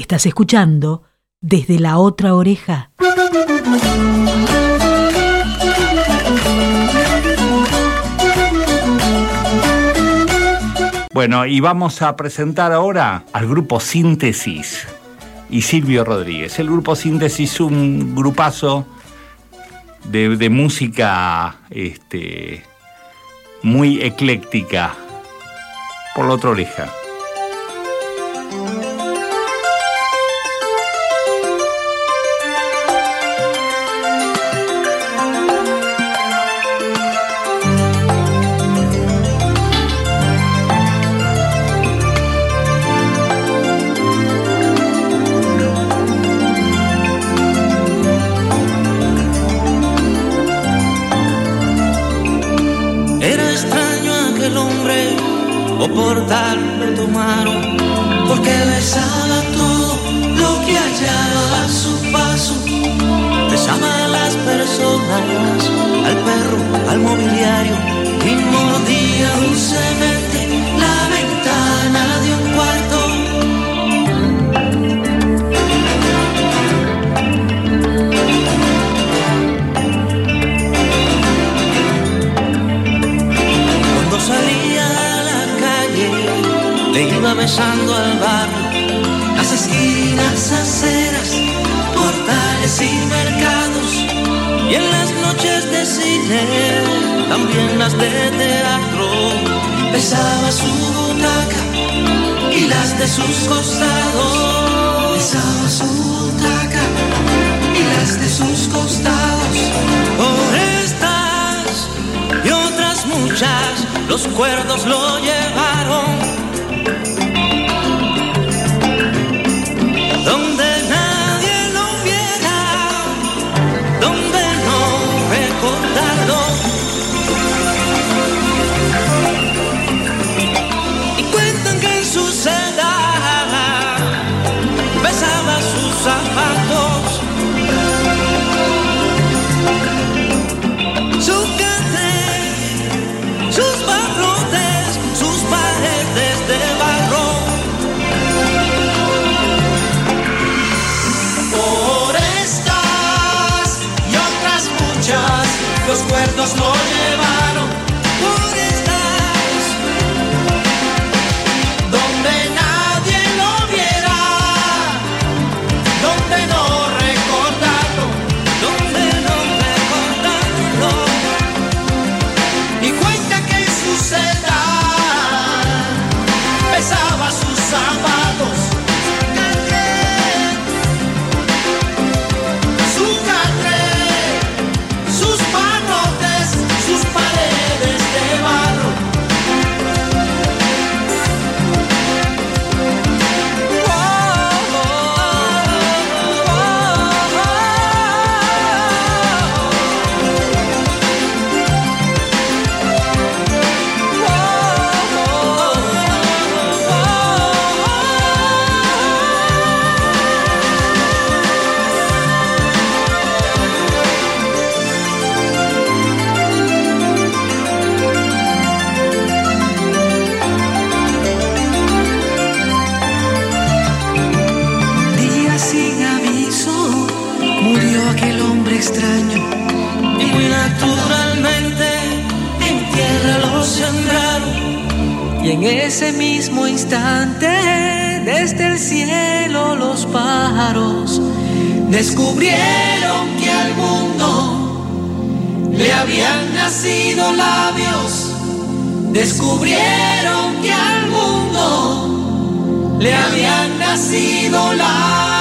Estás escuchando desde la otra oreja. Bueno, y vamos a presentar ahora al grupo Síntesis y Silvio Rodríguez. El grupo Síntesis es un grupazo de, música este, muy ecléctica por la otra oreja. tal lo tomaron, porque besar. Y en las noches de cine, también las de teatro, pesaba su butaca y las de sus costados. Pesaba su butaca y las de sus costados. Por estas y otras muchas, los cuerdos lo llevaron. Donde recuerdos lo llevaron por estas donde nadie lo viera, donde no recordaron, donde no recordaron. Y cuenta que su celda pesaba sus zapatos. Y muy naturalmente en tierra lo sembraron. Y en ese mismo instante, desde el cielo los pájaros descubrieron que al mundo le habían nacido labios. Descubrieron que al mundo le habían nacido labios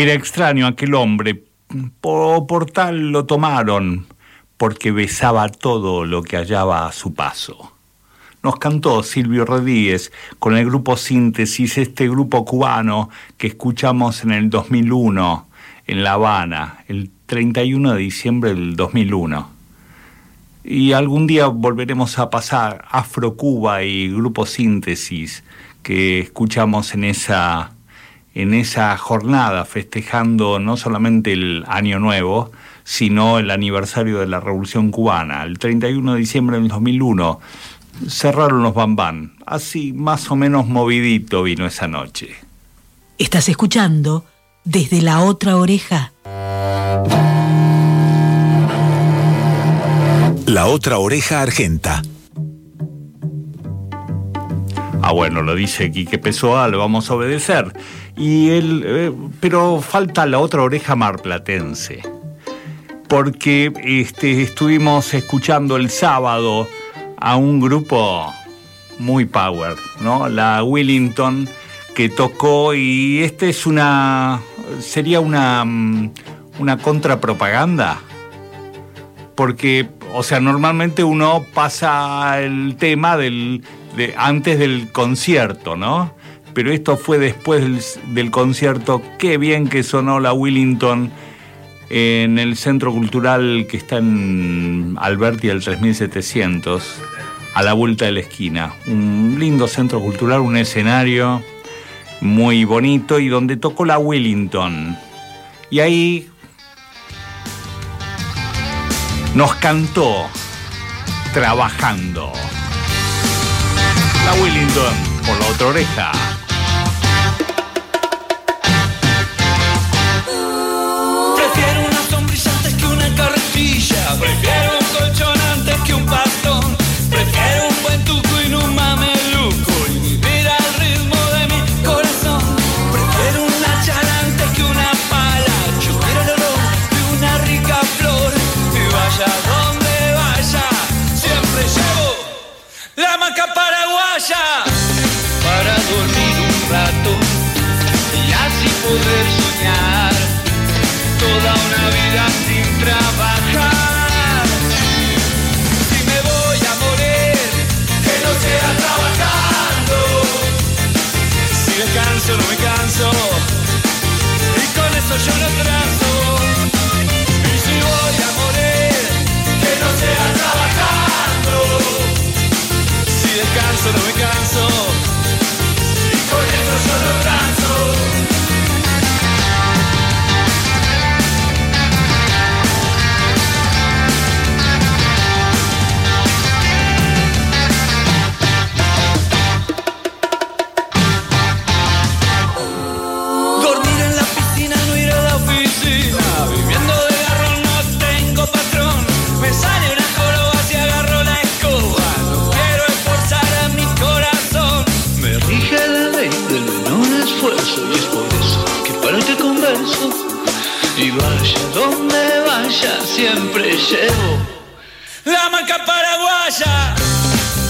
Era extraño aquel hombre, por, por tal lo tomaron, porque besaba todo lo que hallaba a su paso. Nos cantó Silvio Rodríguez con el grupo Síntesis, este grupo cubano que escuchamos en el 2001 en La Habana, el 31 de diciembre del 2001. Y algún día volveremos a pasar Afro Cuba y Grupo Síntesis que escuchamos en esa, en esa jornada festejando no solamente el Año Nuevo, sino el aniversario de la Revolución Cubana. El 31 de diciembre del 2001 cerraron los bambán. Así más o menos movidito vino esa noche. Estás escuchando desde la otra oreja. La otra oreja argenta. Ah, bueno, lo dice Quique Pessoa, le vamos a obedecer. Y él, eh, pero falta la otra oreja marplatense. Porque este, estuvimos escuchando el sábado a un grupo muy power, ¿no? La Willington que tocó y este es una sería una mm, una contrapropaganda porque o sea, normalmente uno pasa el tema del de, antes del concierto, ¿no? Pero esto fue después del, concierto. Qué bien que sonó la Willington en el centro cultural que está en Alberti al 3700, a la vuelta de la esquina. Un lindo centro cultural, un escenario muy bonito y donde tocó la Wellington. Y ahí nos cantó trabajando. La Wellington por la otra oreja. Donde vaya, siempre llevo la maca paraguaya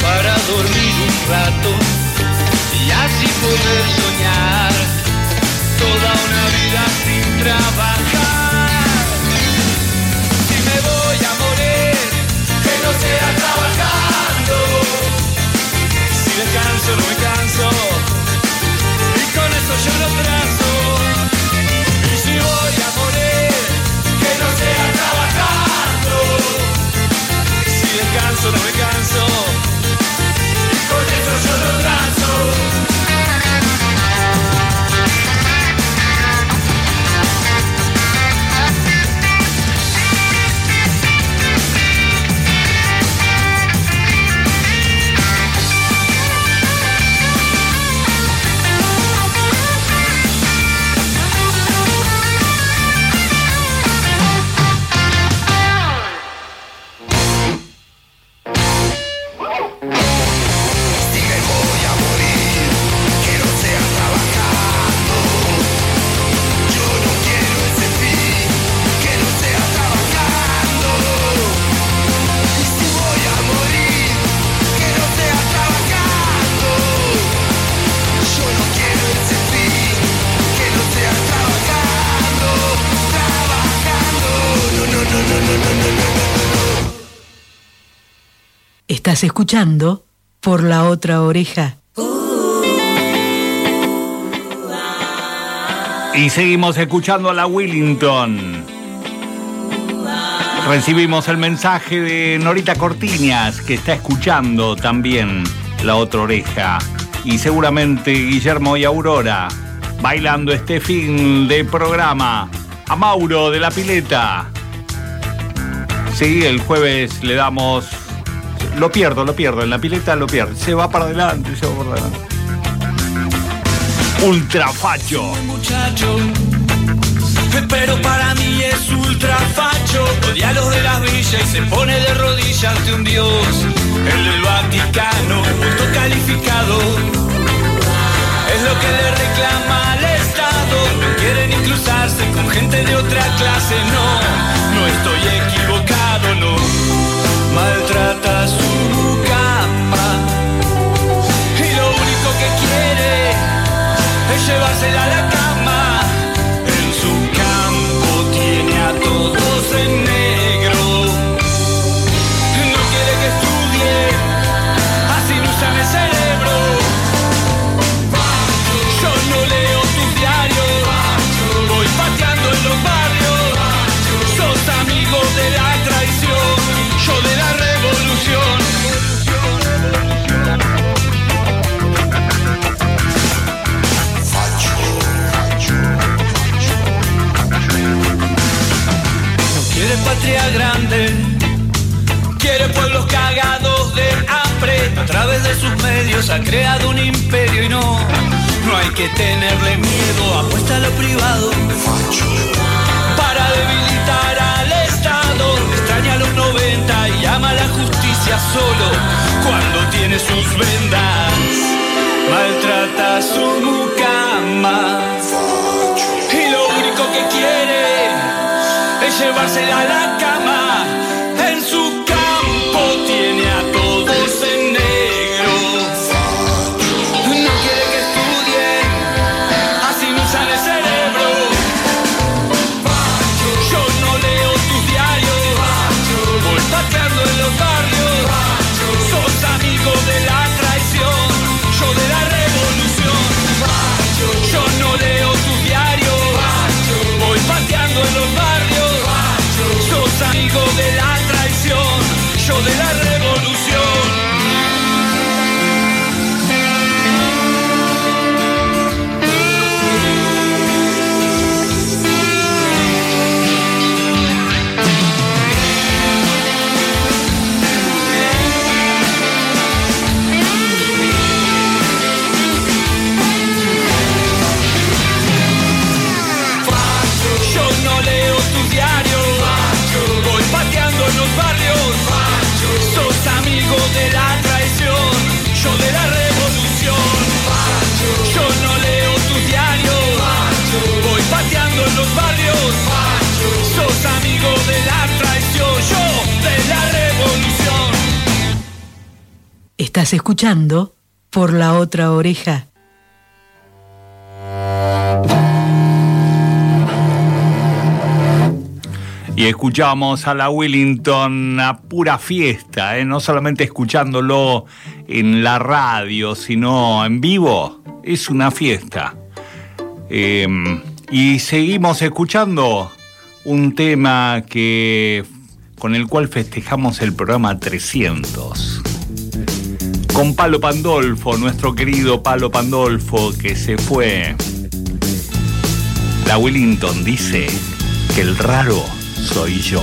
para dormir un rato y así poder soñar toda una vida sin trabajar. Si me voy a morir, que no sea trabajando. Si descanso, no me canso. Y con eso yo lo trazo. No sea trabajando. Si descanso, no me canso. Y con eso yo lo trazo. Estás escuchando por la otra oreja. Y seguimos escuchando a la Willington. Recibimos el mensaje de Norita Cortiñas, que está escuchando también La Otra Oreja. Y seguramente Guillermo y Aurora, bailando este fin de programa. A Mauro de la Pileta. Sí, el jueves le damos. Lo pierdo, lo pierdo. En la pileta lo pierdo. Se va para adelante, se va para adelante. Ultrafacho. muchacho. Pero para mí es ultra facho. Odia los de las villas y se pone de rodillas ante un dios. El del Vaticano, justo calificado. Es lo que le reclama al Estado. No quieren inclusarse con gente de otra clase, no. No estoy equivocado, no. Maltrata su cama. Y lo único que quiere es llevársela a la cama. Ha creado un imperio y no, no hay que tenerle miedo. Apuesta a lo privado para debilitar al Estado. Extraña a los 90 y ama la justicia solo cuando tiene sus vendas. Maltrata su mucama y lo único que quiere es llevársela a la cama. Escuchando por la otra oreja. Y escuchamos a la Willington a pura fiesta, ¿eh? no solamente escuchándolo en la radio, sino en vivo. Es una fiesta. Eh, y seguimos escuchando un tema que con el cual festejamos el programa 300. Con Palo Pandolfo, nuestro querido Palo Pandolfo, que se fue. La Willington dice que el raro soy yo.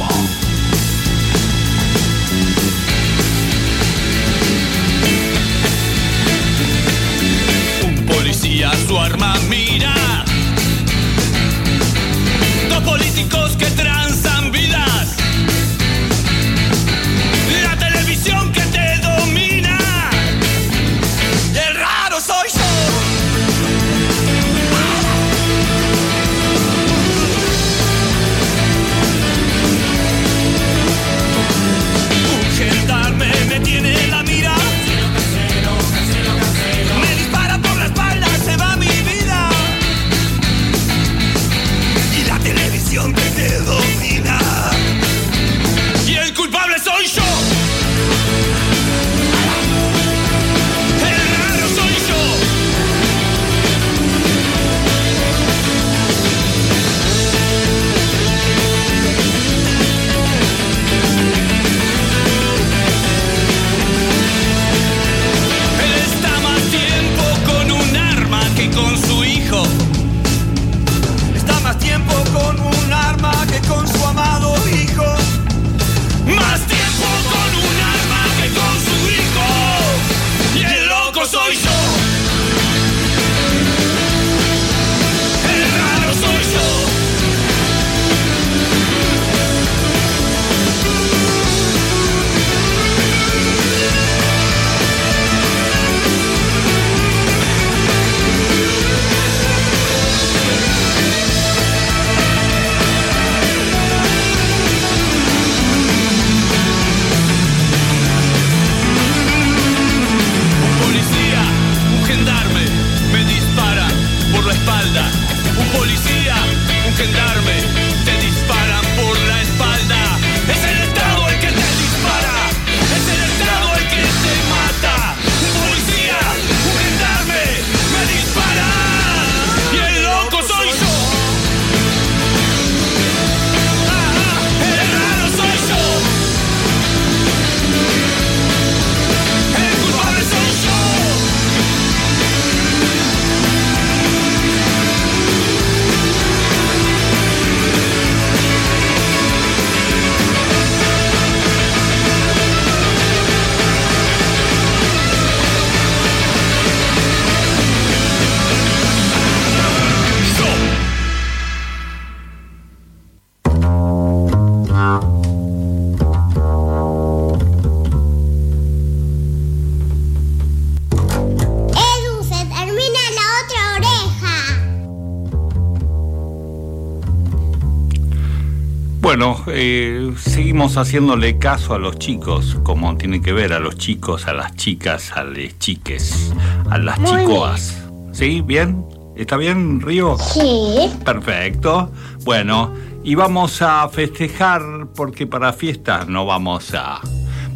Haciéndole caso a los chicos, como tiene que ver a los chicos, a las chicas, a las chiques, a las Muy chicoas. ¿Sí? ¿Bien? ¿Está bien, Río? Sí. Perfecto. Bueno, y vamos a festejar porque para fiestas no vamos a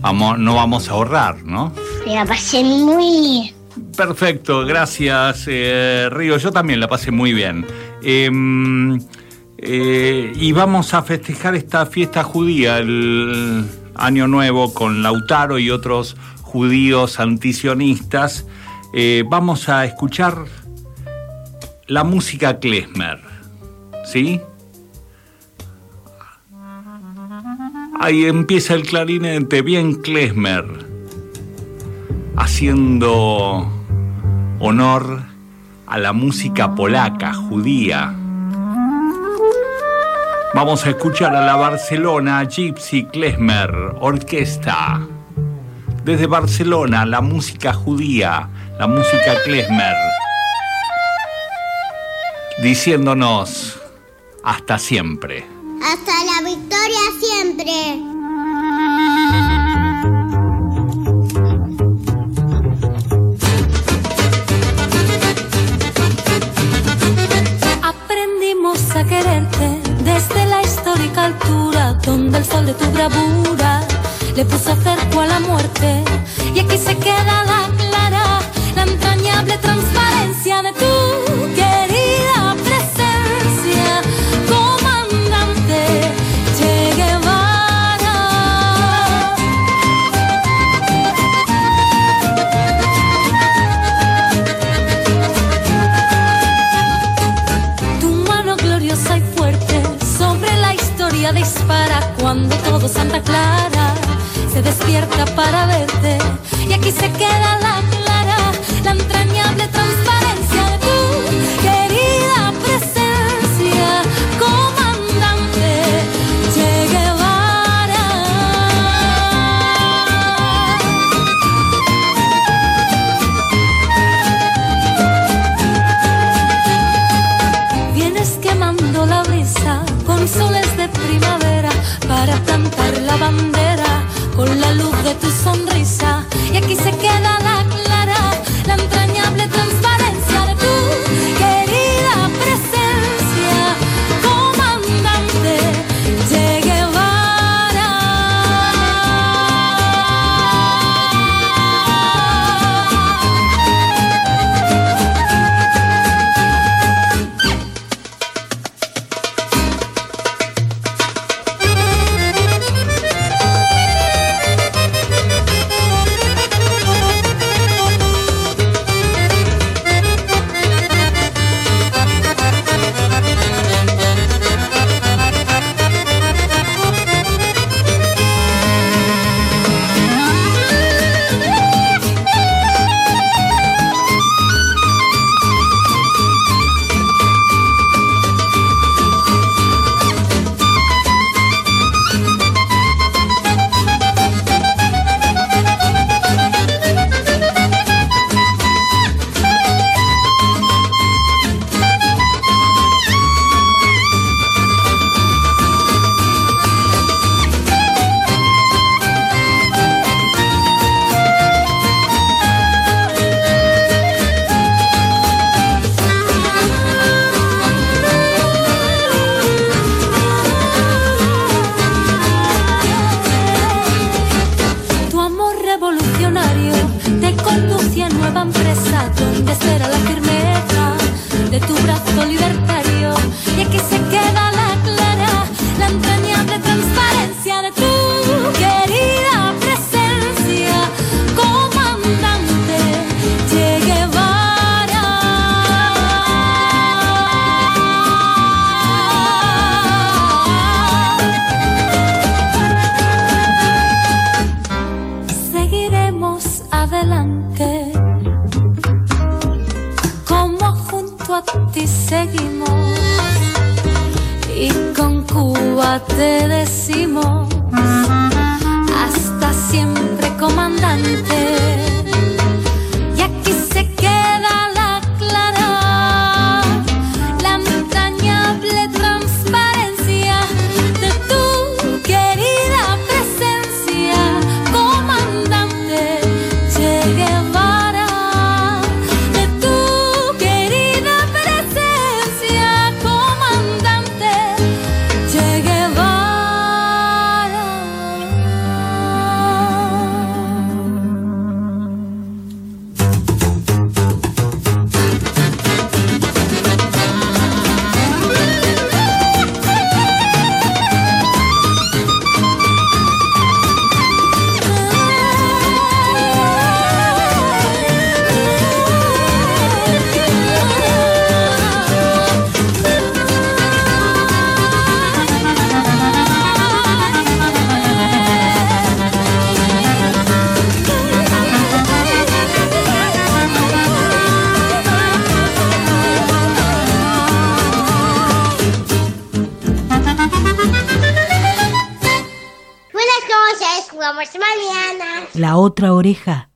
vamos no vamos a ahorrar, ¿no? Me la pasé muy bien. Perfecto, gracias eh, Río. Yo también la pasé muy bien. Em, eh, y vamos a festejar esta fiesta judía, el Año Nuevo, con Lautaro y otros judíos antisionistas. Eh, vamos a escuchar la música klezmer, ¿sí? Ahí empieza el clarinete, bien klezmer, haciendo honor a la música polaca, judía. Vamos a escuchar a la Barcelona Gypsy Klezmer Orquesta. Desde Barcelona, la música judía, la música klezmer, diciéndonos hasta siempre. Hasta la victoria siempre. Desde la histórica altura donde el sol de tu bravura le puso cerco a la muerte. Y aquí se queda la clara, la entrañable la bandera con la luz de tu sonrisa. Y aquí se queda ti seguimos. Y con Cuba te decimos hasta siempre comandante